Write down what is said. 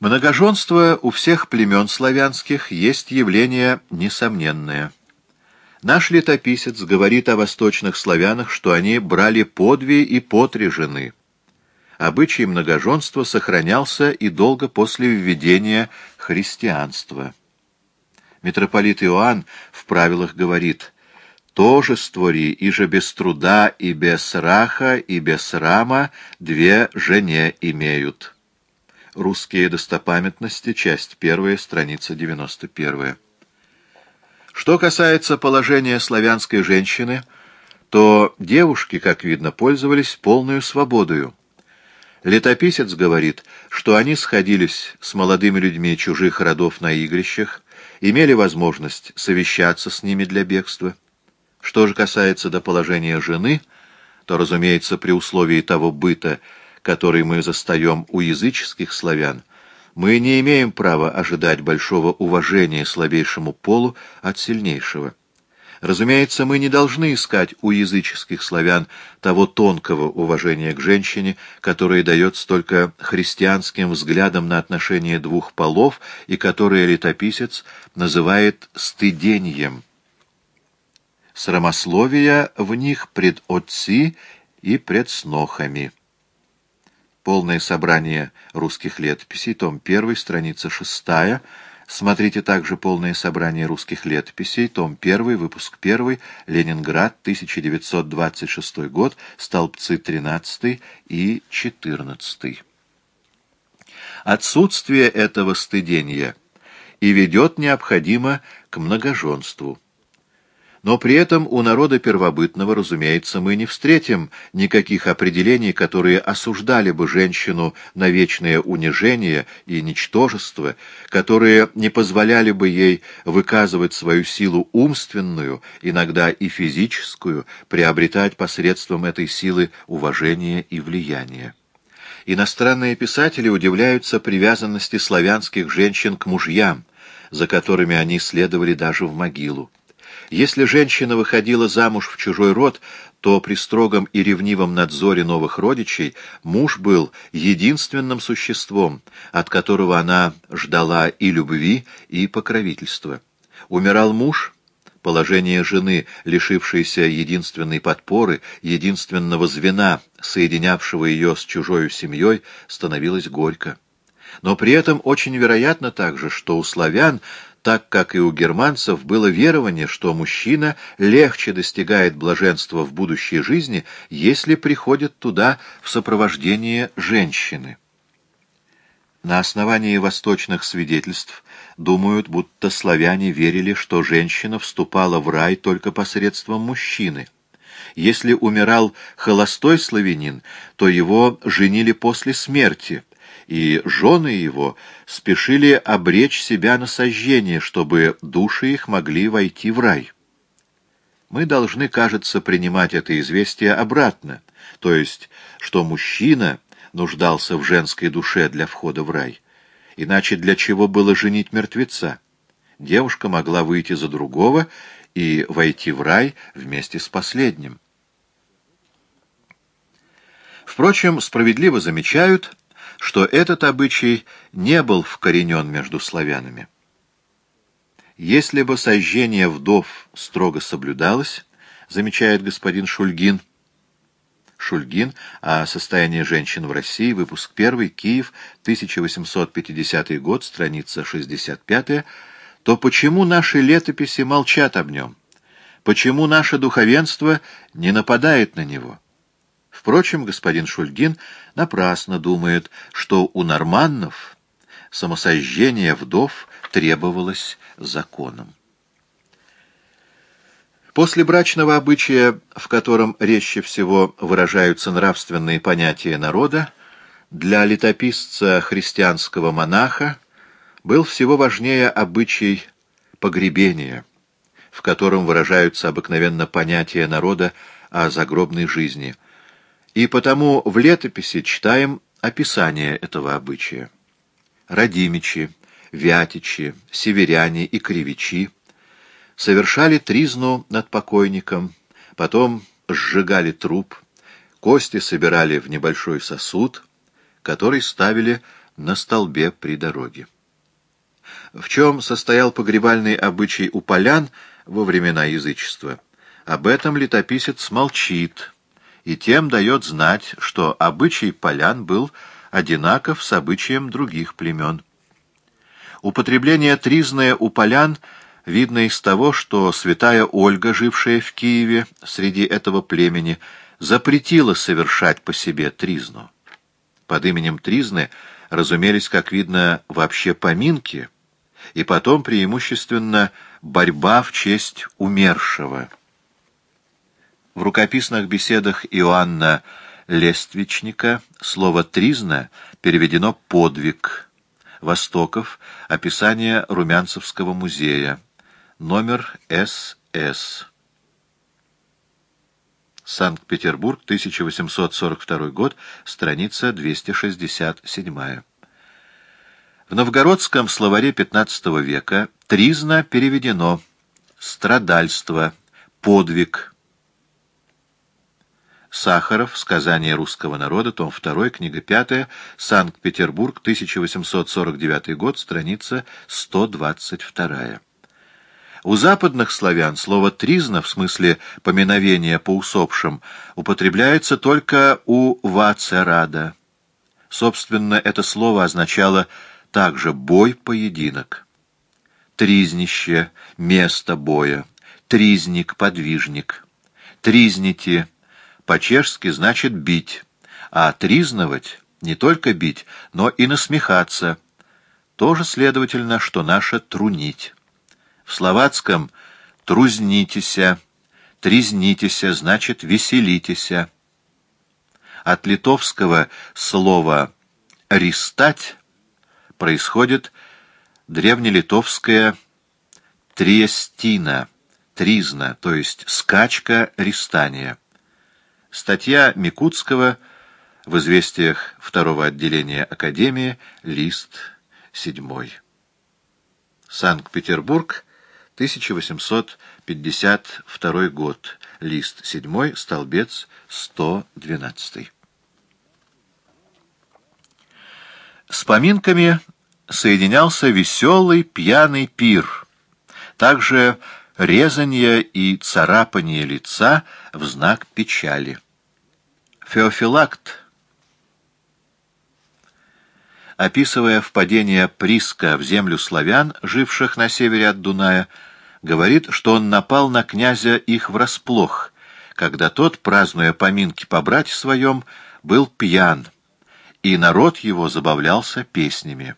Многоженство у всех племен славянских есть явление несомненное. Наш летописец говорит о восточных славянах, что они брали по две и по жены. Обычай многоженства сохранялся и долго после введения христианства. Митрополит Иоанн в правилах говорит «Тоже створи, и же без труда, и без раха, и без рама две жене имеют». Русские достопамятности, часть первая, страница 91. Что касается положения славянской женщины, то девушки, как видно, пользовались полную свободою. Летописец говорит, что они сходились с молодыми людьми чужих родов на игрищах, имели возможность совещаться с ними для бегства. Что же касается до положения жены, то, разумеется, при условии того быта, который мы застаем у языческих славян, мы не имеем права ожидать большого уважения слабейшему полу от сильнейшего. Разумеется, мы не должны искать у языческих славян того тонкого уважения к женщине, которое дается только христианским взглядам на отношения двух полов и которое летописец называет «стыденьем». Срамословия в них пред отци и пред снохами. Полное собрание русских летописей, том 1, страница 6. Смотрите также полное собрание русских летописей, том 1, выпуск 1, Ленинград, 1926 год, столбцы 13 и 14. Отсутствие этого стыдения и ведет необходимо к многоженству. Но при этом у народа первобытного, разумеется, мы не встретим никаких определений, которые осуждали бы женщину на вечное унижение и ничтожество, которые не позволяли бы ей выказывать свою силу умственную, иногда и физическую, приобретать посредством этой силы уважение и влияние. Иностранные писатели удивляются привязанности славянских женщин к мужьям, за которыми они следовали даже в могилу. Если женщина выходила замуж в чужой род, то при строгом и ревнивом надзоре новых родичей муж был единственным существом, от которого она ждала и любви, и покровительства. Умирал муж, положение жены, лишившейся единственной подпоры, единственного звена, соединявшего ее с чужой семьей, становилось горько. Но при этом очень вероятно также, что у славян так как и у германцев было верование, что мужчина легче достигает блаженства в будущей жизни, если приходит туда в сопровождении женщины. На основании восточных свидетельств думают, будто славяне верили, что женщина вступала в рай только посредством мужчины. Если умирал холостой славянин, то его женили после смерти – и жены его спешили обречь себя на сожжение, чтобы души их могли войти в рай. Мы должны, кажется, принимать это известие обратно, то есть, что мужчина нуждался в женской душе для входа в рай. Иначе для чего было женить мертвеца? Девушка могла выйти за другого и войти в рай вместе с последним. Впрочем, справедливо замечают, что этот обычай не был вкоренен между славянами. Если бы сожжение вдов строго соблюдалось, замечает господин Шульгин, Шульгин о состоянии женщин в России, выпуск 1, Киев, 1850 год, страница 65, то почему наши летописи молчат об нем? Почему наше духовенство не нападает на него? Впрочем, господин Шульгин напрасно думает, что у норманнов самосожжение вдов требовалось законом. После брачного обычая, в котором резче всего выражаются нравственные понятия народа, для летописца христианского монаха был всего важнее обычай погребения, в котором выражаются обыкновенно понятия народа о загробной жизни – и потому в летописи читаем описание этого обычая. Радимичи, Вятичи, Северяне и Кривичи совершали тризну над покойником, потом сжигали труп, кости собирали в небольшой сосуд, который ставили на столбе при дороге. В чем состоял погребальный обычай у полян во времена язычества? Об этом летописец молчит, и тем дает знать, что обычай полян был одинаков с обычаем других племен. Употребление тризное у полян видно из того, что святая Ольга, жившая в Киеве среди этого племени, запретила совершать по себе тризну. Под именем тризны разумелись, как видно, вообще поминки, и потом преимущественно борьба в честь умершего. В рукописных беседах Иоанна Лествичника слово «тризна» переведено «подвиг». Востоков. Описание Румянцевского музея. Номер СС. Санкт-Петербург, 1842 год, страница 267. В новгородском словаре XV века «тризна» переведено «страдальство», «подвиг». Сахаров. Сказание русского народа. Том 2. Книга 5. Санкт-Петербург. 1849 год. Страница 122. У западных славян слово «тризна» в смысле поминовения по усопшим употребляется только у Вацерада. Собственно, это слово означало также бой-поединок. Тризнище — место боя, тризник — подвижник. Тризнити — по-чешски значит «бить», а тризновать — не только бить, но и насмехаться. Тоже, следовательно, что наше «трунить». В словацком «трузнитеся», «тризнитеся» значит «веселитеся». От литовского слова «ристать» происходит древнелитовское «триестина», «тризна», то есть «скачка ристания». Статья Микутского в «Известиях второго отделения Академии», лист седьмой. Санкт-Петербург, 1852 год. Лист 7, столбец 112. С поминками соединялся веселый пьяный пир, также резанье и царапание лица в знак печали. Феофилакт описывая впадение Приска в землю славян, живших на севере от Дуная, говорит, что он напал на князя их врасплох, когда тот, празднуя поминки по брате своем, был пьян, и народ его забавлялся песнями.